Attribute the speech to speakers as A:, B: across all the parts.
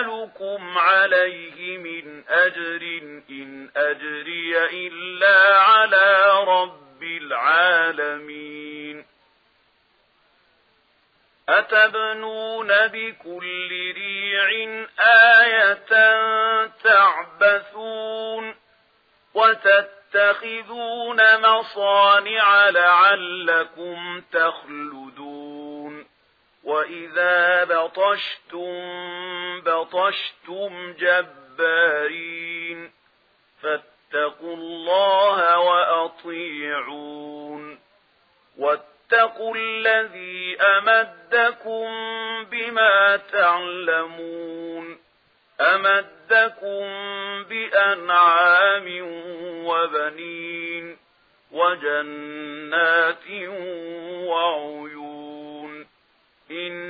A: أسألكم عليه من أجر إن أجري إلا على رب العالمين أتبنون بكل ريع آية تعبثون وتتخذون مصانع لعلكم تخلدون وإذا بَطَشْتُمْ جبارين فاتقوا الله وأطيعون واتقوا الذي أمدكم بما تعلمون أمدكم بأنعام وبنين وجنات وعيون إن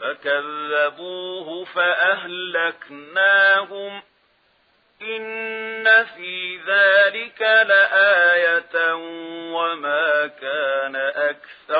A: فكذبوه فأهلكناهم إن في ذلك لآية وما كان أكثر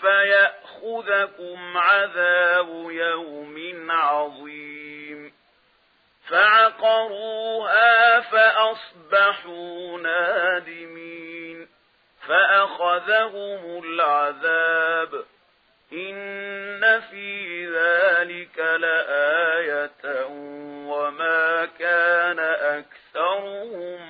A: فيأخذكم عذاب يوم عظيم. فعقروها فأصبحوا نادمين. فأخذهم العذاب. إن في ذلك لآية وما كان أكثرهم